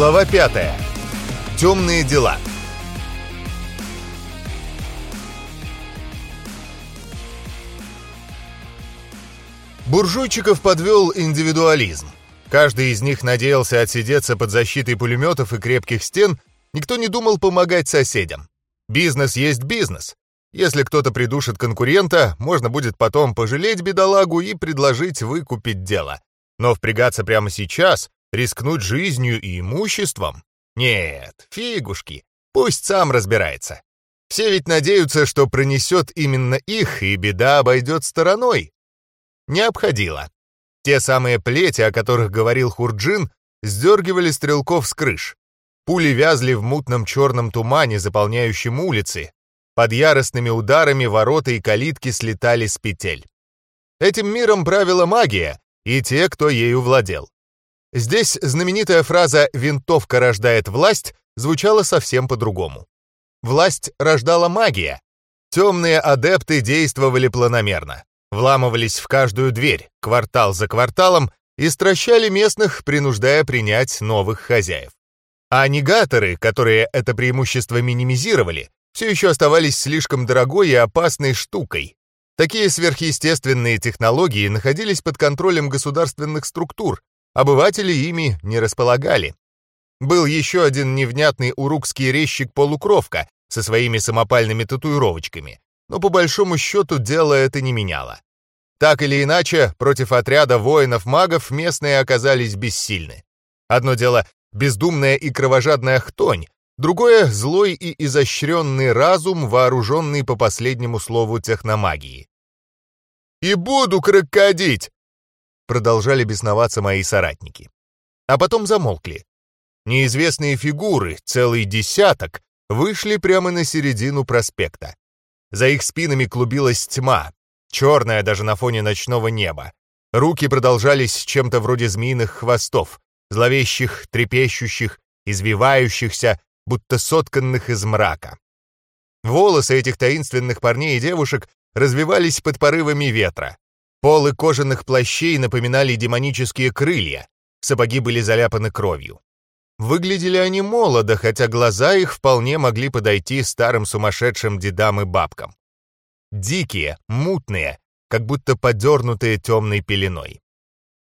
Глава 5. Темные дела. Буржуйчиков подвел индивидуализм. Каждый из них надеялся отсидеться под защитой пулеметов и крепких стен, никто не думал помогать соседям. Бизнес есть бизнес. Если кто-то придушит конкурента, можно будет потом пожалеть бедолагу и предложить выкупить дело. Но впрягаться прямо сейчас, рискнуть жизнью и имуществом? Нет, фигушки, пусть сам разбирается. Все ведь надеются, что пронесет именно их, и беда обойдет стороной. Не обходила. Те самые плети, о которых говорил Хурджин, сдергивали стрелков с крыш. Пули вязли в мутном черном тумане, заполняющем улицы. Под яростными ударами ворота и калитки слетали с петель. Этим миром правила магия и те, кто ею владел. Здесь знаменитая фраза «винтовка рождает власть» звучала совсем по-другому. Власть рождала магия. Темные адепты действовали планомерно вламывались в каждую дверь, квартал за кварталом, и стращали местных, принуждая принять новых хозяев. А негаторы, которые это преимущество минимизировали, все еще оставались слишком дорогой и опасной штукой. Такие сверхъестественные технологии находились под контролем государственных структур, обыватели ими не располагали. Был еще один невнятный урукский резчик-полукровка со своими самопальными татуировочками, но по большому счету дело это не меняло. Так или иначе, против отряда воинов-магов местные оказались бессильны. Одно дело — бездумная и кровожадная хтонь, другое — злой и изощренный разум, вооруженный по последнему слову техномагии. «И буду крокодить!» — продолжали бесноваться мои соратники. А потом замолкли. Неизвестные фигуры, целый десяток, вышли прямо на середину проспекта. За их спинами клубилась тьма, черная даже на фоне ночного неба. Руки продолжались чем-то вроде змеиных хвостов, зловещих, трепещущих, извивающихся, будто сотканных из мрака. Волосы этих таинственных парней и девушек развивались под порывами ветра. Полы кожаных плащей напоминали демонические крылья, сапоги были заляпаны кровью. Выглядели они молодо, хотя глаза их вполне могли подойти старым сумасшедшим дедам и бабкам. Дикие, мутные, как будто подернутые темной пеленой.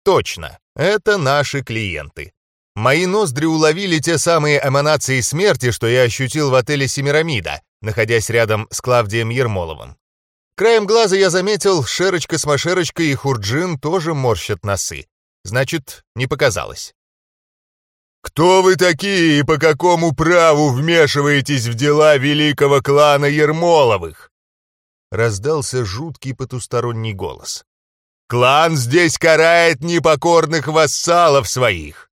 Точно, это наши клиенты. Мои ноздри уловили те самые эманации смерти, что я ощутил в отеле «Семирамида», находясь рядом с Клавдием Ермоловым. Краем глаза я заметил, Шерочка с Машерочкой и Хурджин тоже морщат носы. Значит, не показалось. «Кто вы такие и по какому праву вмешиваетесь в дела великого клана Ермоловых?» Раздался жуткий потусторонний голос. «Клан здесь карает непокорных вассалов своих!»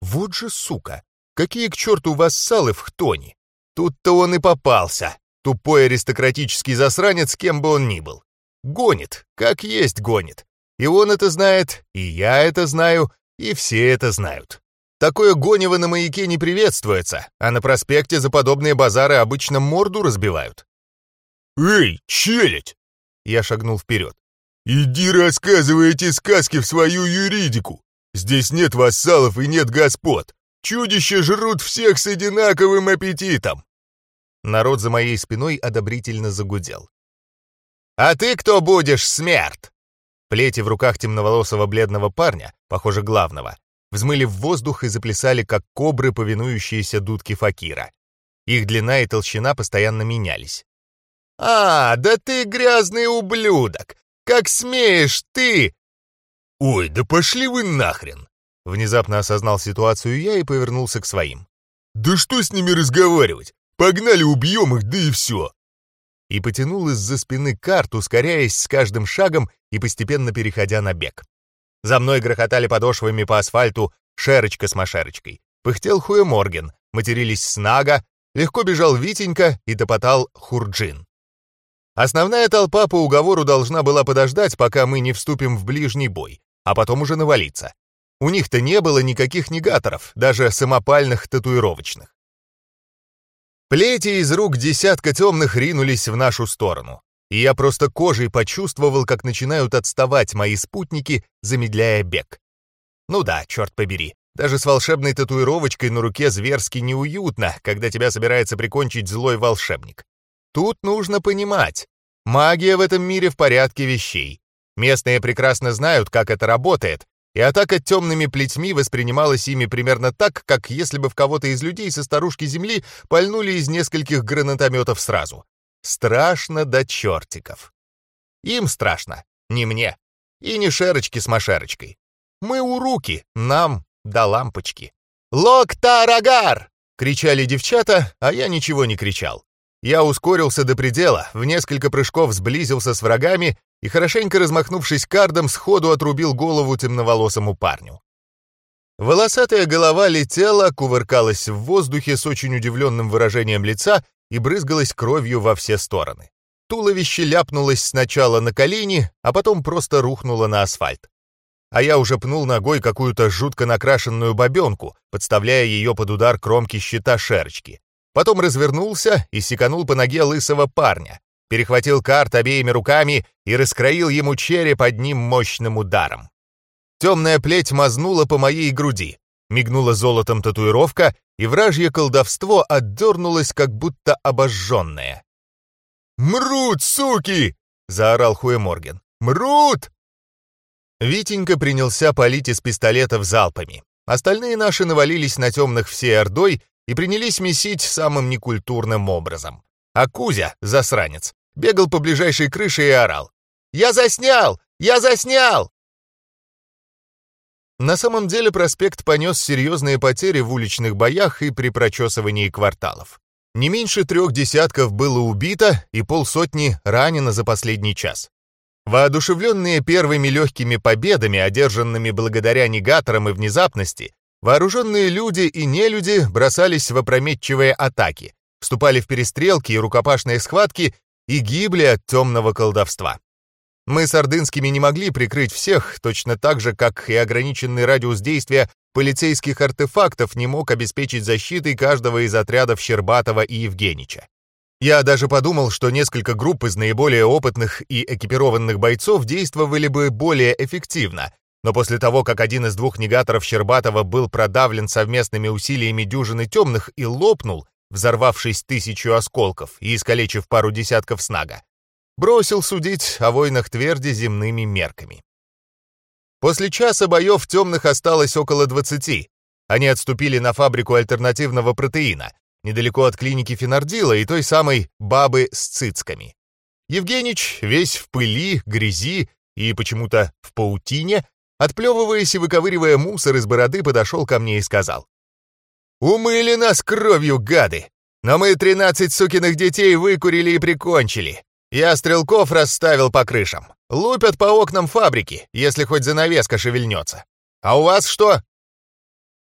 Вот же сука! Какие к черту вассалы в Хтоне? Тут-то он и попался, тупой аристократический засранец, кем бы он ни был. Гонит, как есть гонит. И он это знает, и я это знаю, и все это знают. Такое гонево на маяке не приветствуется, а на проспекте за подобные базары обычно морду разбивают. «Эй, челядь!» Я шагнул вперед. «Иди рассказывай эти сказки в свою юридику! Здесь нет вассалов и нет господ! Чудища жрут всех с одинаковым аппетитом!» Народ за моей спиной одобрительно загудел. «А ты кто будешь, смерть?» Плети в руках темноволосого бледного парня, похоже, главного, взмыли в воздух и заплясали, как кобры, повинующиеся дудке факира. Их длина и толщина постоянно менялись. «А, да ты грязный ублюдок! Как смеешь ты!» «Ой, да пошли вы нахрен!» Внезапно осознал ситуацию я и повернулся к своим. «Да что с ними разговаривать? Погнали, убьем их, да и все!» И потянул из-за спины карту, ускоряясь с каждым шагом и постепенно переходя на бег. За мной грохотали подошвами по асфальту Шерочка с Машерочкой. Пыхтел Хуя Морген, матерились Снага, легко бежал Витенька и топотал Хурджин. Основная толпа по уговору должна была подождать, пока мы не вступим в ближний бой, а потом уже навалиться. У них-то не было никаких негаторов, даже самопальных татуировочных. Плети из рук десятка темных ринулись в нашу сторону и я просто кожей почувствовал, как начинают отставать мои спутники, замедляя бег. Ну да, черт побери, Даже с волшебной татуировочкой на руке зверски неуютно, когда тебя собирается прикончить злой волшебник. Тут нужно понимать, магия в этом мире в порядке вещей. Местные прекрасно знают, как это работает, и атака темными плетьми воспринималась ими примерно так, как если бы в кого-то из людей со старушки земли пальнули из нескольких гранатометов сразу. Страшно до чертиков. Им страшно, не мне. И не шерочки с машерочкой. Мы у руки, нам до лампочки. «Локтарагар!» — кричали девчата, а я ничего не кричал. Я ускорился до предела, в несколько прыжков сблизился с врагами и, хорошенько размахнувшись кардом, сходу отрубил голову темноволосому парню. Волосатая голова летела, кувыркалась в воздухе с очень удивленным выражением лица и брызгалась кровью во все стороны. Туловище ляпнулось сначала на колени, а потом просто рухнуло на асфальт а я уже пнул ногой какую-то жутко накрашенную бабенку, подставляя ее под удар кромки щита шерочки. Потом развернулся и секанул по ноге лысого парня, перехватил карт обеими руками и раскроил ему череп одним мощным ударом. Темная плеть мазнула по моей груди, мигнула золотом татуировка, и вражье колдовство отдернулось, как будто обожженное. «Мрут, суки!» — заорал Хуэморген. «Мрут!» Витенька принялся палить из пистолетов залпами. Остальные наши навалились на темных всей ордой и принялись месить самым некультурным образом. А Кузя, засранец, бегал по ближайшей крыше и орал. «Я заснял! Я заснял!» На самом деле проспект понес серьезные потери в уличных боях и при прочесывании кварталов. Не меньше трех десятков было убито и полсотни ранено за последний час. Воодушевленные первыми легкими победами, одержанными благодаря негаторам и внезапности, вооруженные люди и нелюди бросались в опрометчивые атаки, вступали в перестрелки и рукопашные схватки и гибли от темного колдовства. Мы с Ордынскими не могли прикрыть всех, точно так же, как и ограниченный радиус действия полицейских артефактов не мог обеспечить защитой каждого из отрядов Щербатова и Евгенича. Я даже подумал, что несколько групп из наиболее опытных и экипированных бойцов действовали бы более эффективно, но после того, как один из двух негаторов Щербатова был продавлен совместными усилиями дюжины темных и лопнул, взорвавшись тысячу осколков и искалечив пару десятков снага, бросил судить о войнах тверди земными мерками. После часа боев темных осталось около двадцати. Они отступили на фабрику альтернативного протеина, недалеко от клиники Финардила и той самой бабы с цицками. Евгенич, весь в пыли, грязи и почему-то в паутине, отплевываясь и выковыривая мусор из бороды, подошел ко мне и сказал. «Умыли нас кровью, гады! Но мы тринадцать сукиных детей выкурили и прикончили. Я стрелков расставил по крышам. Лупят по окнам фабрики, если хоть занавеска шевельнется. А у вас что?»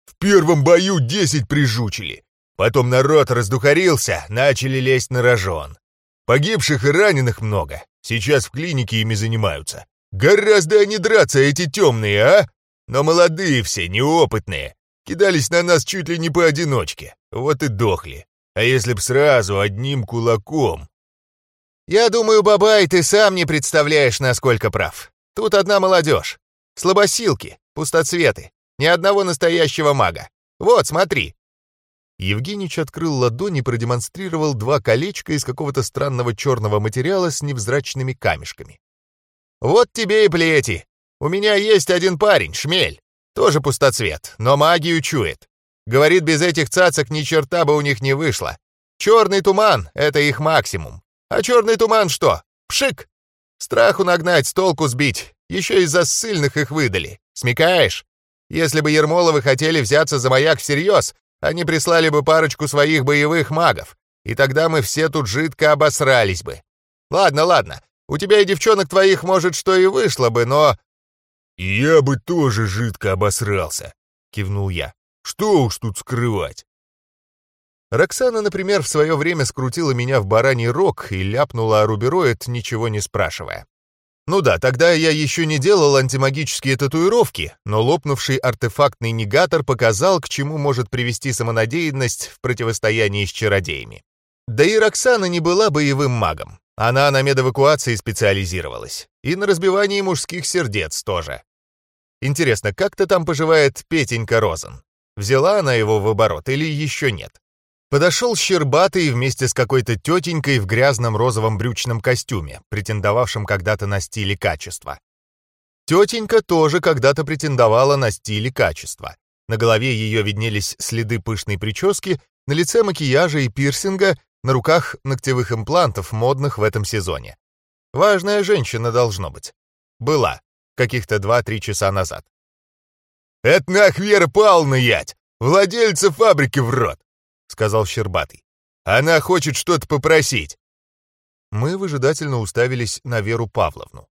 «В первом бою десять прижучили. Потом народ раздухарился, начали лезть на рожон. Погибших и раненых много. Сейчас в клинике ими занимаются. Гораздо они драться, эти темные, а? Но молодые все, неопытные. Кидались на нас чуть ли не поодиночке. Вот и дохли. А если б сразу одним кулаком? Я думаю, Бабай, ты сам не представляешь, насколько прав. Тут одна молодежь. Слабосилки, пустоцветы. Ни одного настоящего мага. Вот, смотри, Евгеньевич открыл ладонь и продемонстрировал два колечка из какого-то странного черного материала с невзрачными камешками. «Вот тебе и плети! У меня есть один парень, шмель, тоже пустоцвет, но магию чует. Говорит, без этих цацок ни черта бы у них не вышло. Черный туман — это их максимум. А черный туман что? Пшик! Страху нагнать, с толку сбить. Еще из-за ссыльных их выдали. Смекаешь? Если бы Ермоловы хотели взяться за маяк всерьез, они прислали бы парочку своих боевых магов, и тогда мы все тут жидко обосрались бы. Ладно, ладно, у тебя и девчонок твоих, может, что и вышло бы, но...» «Я бы тоже жидко обосрался», — кивнул я. «Что уж тут скрывать?» Роксана, например, в свое время скрутила меня в бараний рог и ляпнула о рубероид, ничего не спрашивая. Ну да, тогда я еще не делал антимагические татуировки, но лопнувший артефактный негатор показал, к чему может привести самонадеянность в противостоянии с чародеями. Да и Роксана не была боевым магом. Она на медэвакуации специализировалась. И на разбивании мужских сердец тоже. Интересно, как-то там поживает Петенька Розен? взяла она его в оборот или еще нет. Подошел Щербатый вместе с какой-то тетенькой в грязном розовом брючном костюме, претендовавшем когда-то на стиль и качество. Тетенька тоже когда-то претендовала на стиль и качество. На голове ее виднелись следы пышной прически, на лице макияжа и пирсинга, на руках ногтевых имплантов, модных в этом сезоне. Важная женщина должно быть. Была, каких-то два-три часа назад. «Это нах Вера Павловна ять! Владельца фабрики в рот!» — сказал Щербатый. «Она хочет что-то попросить». Мы выжидательно уставились на Веру Павловну.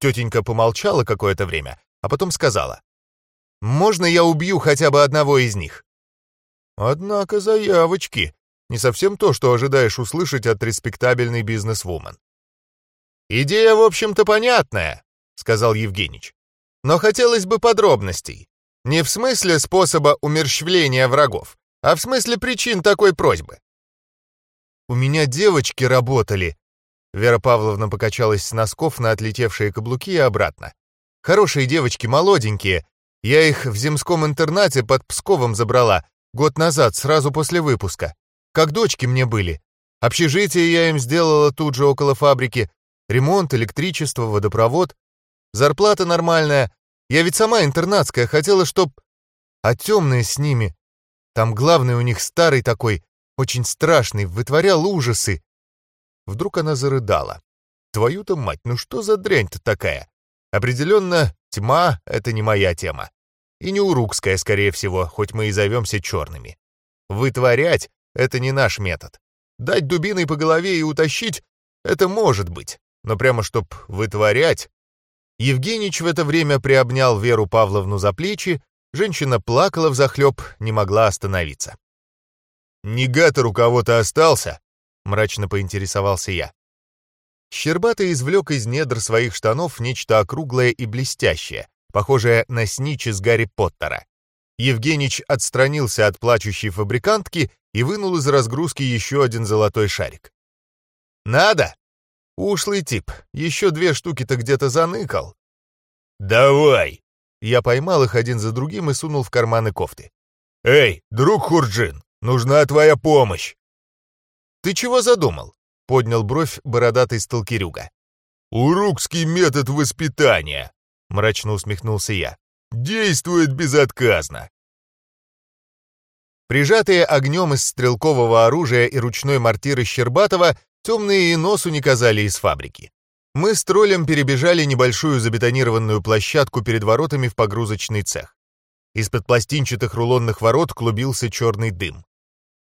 Тетенька помолчала какое-то время, а потом сказала. «Можно я убью хотя бы одного из них?» Однако заявочки. Не совсем то, что ожидаешь услышать от респектабельной бизнес-вумен. «Идея, в общем-то, понятная», — сказал Евгеньевич. «Но хотелось бы подробностей. Не в смысле способа умерщвления врагов, а в смысле причин такой просьбы». «У меня девочки работали», Вера Павловна покачалась с носков на отлетевшие каблуки и обратно. «Хорошие девочки, молоденькие. Я их в земском интернате под Псковом забрала, год назад, сразу после выпуска. Как дочки мне были. Общежитие я им сделала тут же около фабрики. Ремонт, электричество, водопровод. Зарплата нормальная. Я ведь сама интернатская, хотела, чтоб... А темные с ними. Там главный у них старый такой, очень страшный, вытворял ужасы. Вдруг она зарыдала. Твою-то мать, ну что за дрянь-то такая? Определенно, тьма — это не моя тема. И не урукская, скорее всего, хоть мы и зовемся черными. Вытворять — это не наш метод. Дать дубиной по голове и утащить — это может быть. Но прямо чтоб вытворять... Евгеньевич в это время приобнял Веру Павловну за плечи, женщина плакала взахлеб, не могла остановиться. «Негатор у кого-то остался?» мрачно поинтересовался я. Щербатый извлек из недр своих штанов нечто округлое и блестящее, похожее на снич из Гарри Поттера. Евгенич отстранился от плачущей фабрикантки и вынул из разгрузки еще один золотой шарик. «Надо!» Ушлый тип, еще две штуки-то где-то заныкал. «Давай!» Я поймал их один за другим и сунул в карманы кофты. «Эй, друг Хурджин, нужна твоя помощь!» «Ты чего задумал?» — поднял бровь бородатый сталкерюга. «Урукский метод воспитания!» — мрачно усмехнулся я. «Действует безотказно!» Прижатые огнем из стрелкового оружия и ручной мортиры Щербатова, темные и носу не казали из фабрики. Мы с троллем перебежали небольшую забетонированную площадку перед воротами в погрузочный цех. Из-под пластинчатых рулонных ворот клубился черный дым.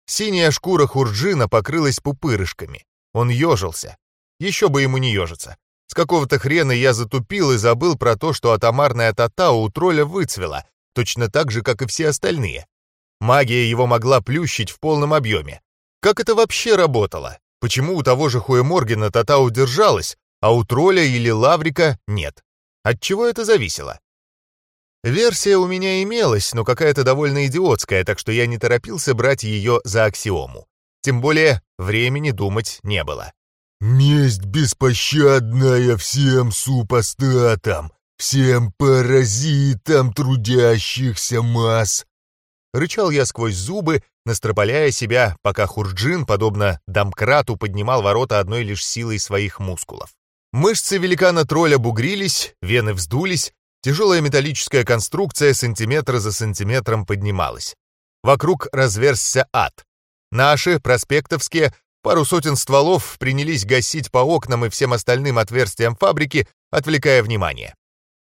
Синяя шкура Хурджина покрылась пупырышками. Он ежился. Еще бы ему не ежиться. С какого-то хрена я затупил и забыл про то, что атомарная тата у тролля выцвела, точно так же, как и все остальные. Магия его могла плющить в полном объеме. Как это вообще работало? Почему у того же Хуэморгена тата удержалась, а у тролля или лаврика нет? От чего это зависело? Версия у меня имелась, но какая-то довольно идиотская, так что я не торопился брать ее за аксиому. Тем более времени думать не было. «Месть беспощадная всем супостатам, всем паразитам трудящихся масс!» Рычал я сквозь зубы, настропаляя себя, пока Хурджин, подобно домкрату, поднимал ворота одной лишь силой своих мускулов. Мышцы великана-тролля бугрились, вены вздулись, Тяжелая металлическая конструкция сантиметр за сантиметром поднималась. Вокруг разверзся ад. Наши, проспектовские, пару сотен стволов принялись гасить по окнам и всем остальным отверстиям фабрики, отвлекая внимание.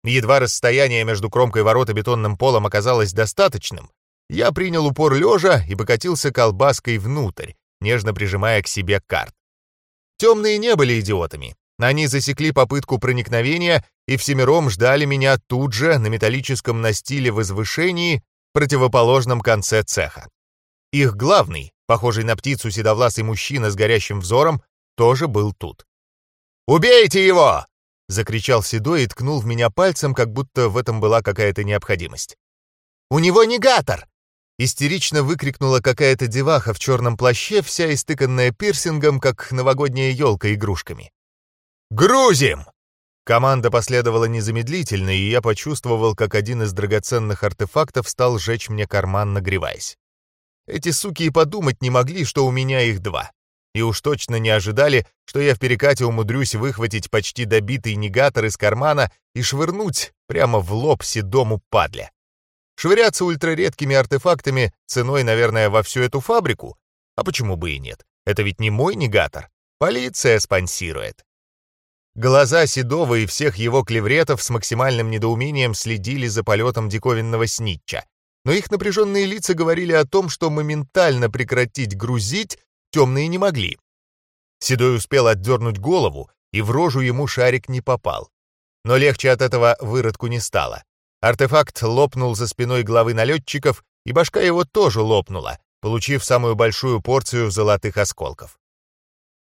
Едва расстояние между кромкой ворот и бетонным полом оказалось достаточным, я принял упор лежа и покатился колбаской внутрь, нежно прижимая к себе карт. Темные не были идиотами. Они засекли попытку проникновения и всемиром ждали меня тут же на металлическом настиле возвышении противоположном конце цеха. Их главный, похожий на птицу седовласый мужчина с горящим взором, тоже был тут. «Убейте его!» — закричал Седой и ткнул в меня пальцем, как будто в этом была какая-то необходимость. «У него негатор!» Истерично выкрикнула какая-то деваха в черном плаще, вся истыканная пирсингом, как новогодняя елка игрушками. «Грузим!» Команда последовала незамедлительно, и я почувствовал, как один из драгоценных артефактов стал жечь мне карман, нагреваясь. Эти суки и подумать не могли, что у меня их два. И уж точно не ожидали, что я в перекате умудрюсь выхватить почти добитый негатор из кармана и швырнуть прямо в лоб седому падле. Швыряться ультраредкими артефактами ценой, наверное, во всю эту фабрику? А почему бы и нет? Это ведь не мой негатор. Полиция спонсирует. Глаза Седова и всех его клевретов с максимальным недоумением следили за полетом диковинного снитча. Но их напряженные лица говорили о том, что моментально прекратить грузить темные не могли. Седой успел отдернуть голову, и в рожу ему шарик не попал. Но легче от этого выродку не стало. Артефакт лопнул за спиной главы налетчиков, и башка его тоже лопнула, получив самую большую порцию золотых осколков.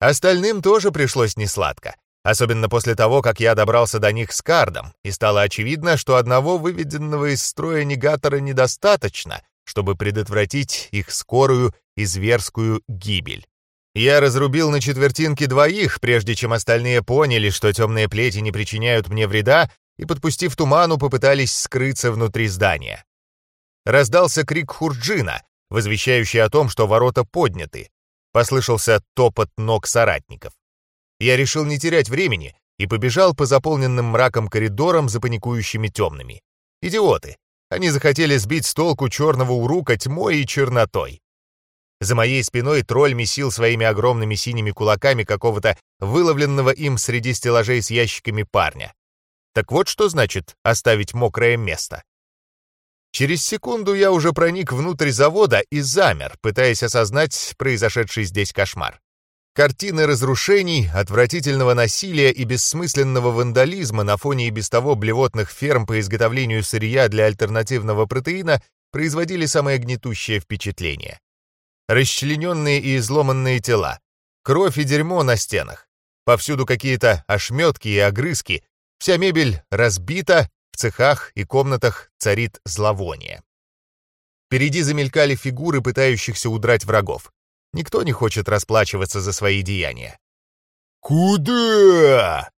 Остальным тоже пришлось несладко. Особенно после того, как я добрался до них с кардом, и стало очевидно, что одного выведенного из строя негатора недостаточно, чтобы предотвратить их скорую и зверскую гибель. Я разрубил на четвертинки двоих, прежде чем остальные поняли, что темные плети не причиняют мне вреда, и, подпустив туману, попытались скрыться внутри здания. Раздался крик Хурджина, возвещающий о том, что ворота подняты. Послышался топот ног соратников. Я решил не терять времени и побежал по заполненным мраком коридорам за паникующими темными. Идиоты! Они захотели сбить с толку черного урука тьмой и чернотой. За моей спиной тролль месил своими огромными синими кулаками какого-то выловленного им среди стеллажей с ящиками парня. Так вот что значит оставить мокрое место. Через секунду я уже проник внутрь завода и замер, пытаясь осознать произошедший здесь кошмар. Картины разрушений, отвратительного насилия и бессмысленного вандализма на фоне и без того блевотных ферм по изготовлению сырья для альтернативного протеина производили самое гнетущее впечатление. Расчлененные и изломанные тела, кровь и дерьмо на стенах, повсюду какие-то ошметки и огрызки, вся мебель разбита, в цехах и комнатах царит зловоние. Впереди замелькали фигуры, пытающихся удрать врагов. Никто не хочет расплачиваться за свои деяния. «Куда?»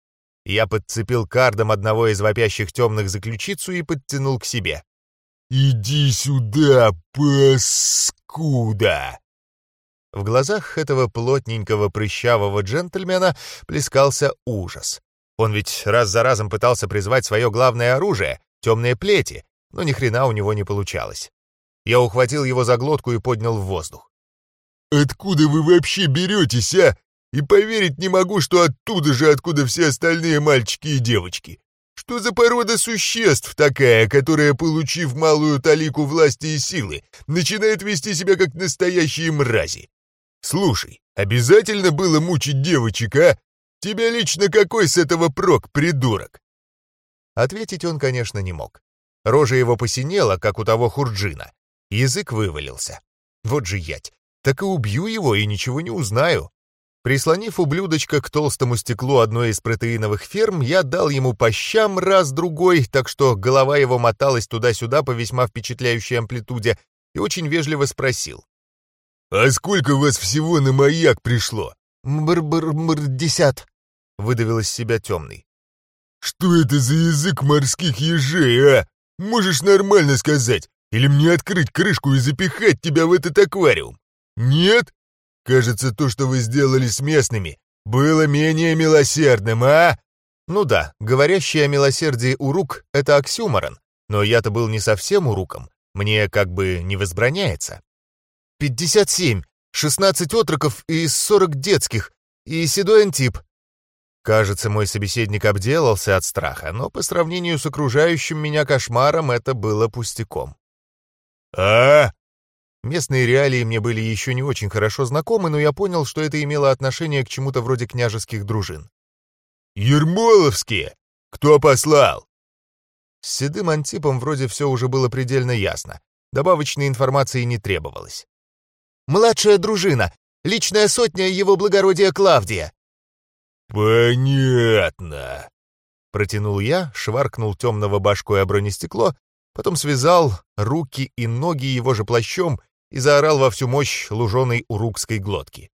Я подцепил кардом одного из вопящих темных за ключицу и подтянул к себе. «Иди сюда, паскуда!» В глазах этого плотненького прыщавого джентльмена плескался ужас. Он ведь раз за разом пытался призвать свое главное оружие — темные плети, но ни хрена у него не получалось. Я ухватил его за глотку и поднял в воздух. Откуда вы вообще беретесь, а? И поверить не могу, что оттуда же, откуда все остальные мальчики и девочки. Что за порода существ такая, которая, получив малую талику власти и силы, начинает вести себя как настоящие мрази? Слушай, обязательно было мучить девочек, а? Тебя лично какой с этого прок, придурок?» Ответить он, конечно, не мог. Рожа его посинела, как у того хурджина. Язык вывалился. Вот же ять так и убью его и ничего не узнаю. Прислонив ублюдочка к толстому стеклу одной из протеиновых ферм, я дал ему по щам раз-другой, так что голова его моталась туда-сюда по весьма впечатляющей амплитуде, и очень вежливо спросил. «А сколько вас всего на маяк пришло?» «Мр-мр-мр-десят», — выдавил из себя темный. «Что это за язык морских ежей, а? Можешь нормально сказать, или мне открыть крышку и запихать тебя в этот аквариум?» «Нет? Кажется, то, что вы сделали с местными, было менее милосердным, а?» Ну да, говорящий о милосердии урук — это оксюморон, но я-то был не совсем уруком, мне как бы не возбраняется. «Пятьдесят семь, шестнадцать отроков и сорок детских, и седой антип». Кажется, мой собеседник обделался от страха, но по сравнению с окружающим меня кошмаром это было пустяком. «А, Местные реалии мне были еще не очень хорошо знакомы, но я понял, что это имело отношение к чему-то вроде княжеских дружин. «Ермоловские! Кто послал?» С седым антипом вроде все уже было предельно ясно. Добавочной информации не требовалось. «Младшая дружина! Личная сотня его благородия Клавдия!» «Понятно!» Протянул я, шваркнул темного башкой о бронестекло, потом связал руки и ноги его же плащом и заорал во всю мощь луженой урукской глотки.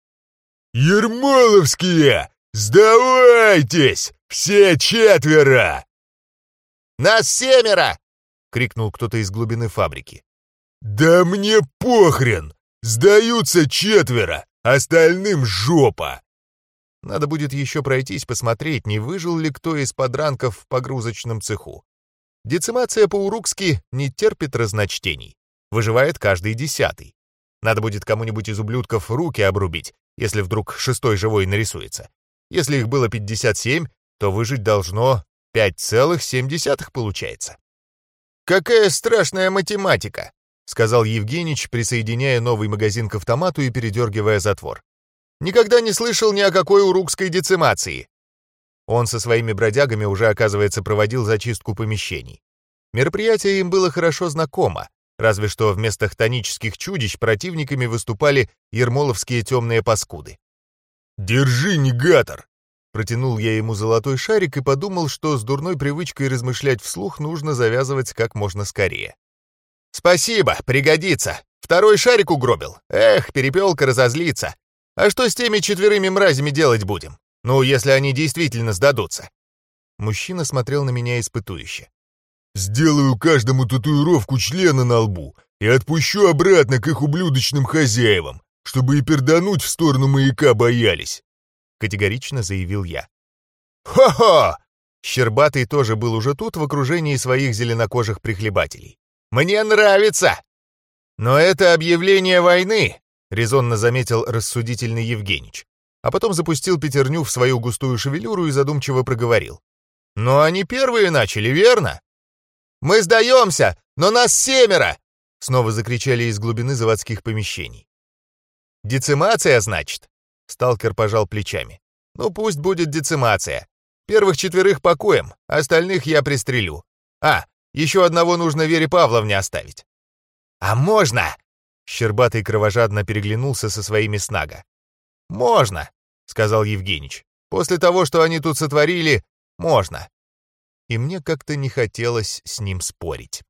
«Ермоловские! Сдавайтесь! Все четверо!» «Нас семеро!» — крикнул кто-то из глубины фабрики. «Да мне похрен! Сдаются четверо, остальным жопа!» Надо будет еще пройтись, посмотреть, не выжил ли кто из подранков в погрузочном цеху. Децимация по-урукски не терпит разночтений. Выживает каждый десятый. Надо будет кому-нибудь из ублюдков руки обрубить, если вдруг шестой живой нарисуется. Если их было 57, то выжить должно 5,7 получается. «Какая страшная математика!» — сказал Евгеньевич, присоединяя новый магазин к автомату и передергивая затвор. «Никогда не слышал ни о какой урукской децимации». Он со своими бродягами уже, оказывается, проводил зачистку помещений. Мероприятие им было хорошо знакомо, разве что вместо хтонических чудищ противниками выступали ермоловские темные паскуды. «Держи, негатор!» Протянул я ему золотой шарик и подумал, что с дурной привычкой размышлять вслух нужно завязывать как можно скорее. «Спасибо, пригодится. Второй шарик угробил. Эх, перепелка разозлится. А что с теми четверыми мразями делать будем? Ну, если они действительно сдадутся?» Мужчина смотрел на меня испытующе. «Сделаю каждому татуировку члена на лбу и отпущу обратно к их ублюдочным хозяевам, чтобы и пердануть в сторону маяка боялись. — категорично заявил я. «Хо-хо!» Щербатый тоже был уже тут в окружении своих зеленокожих прихлебателей. «Мне нравится!» «Но это объявление войны», — резонно заметил рассудительный Евгеньевич, а потом запустил пятерню в свою густую шевелюру и задумчиво проговорил. «Но они первые начали, верно?» «Мы сдаемся, но нас семеро!» — снова закричали из глубины заводских помещений. «Децимация, значит?» Сталкер пожал плечами. «Ну пусть будет децимация. Первых четверых покоем, остальных я пристрелю. А, еще одного нужно Вере Павловне оставить». «А можно?» Щербатый кровожадно переглянулся со своими снага. «Можно», — сказал Евгеньевич. «После того, что они тут сотворили, можно». И мне как-то не хотелось с ним спорить.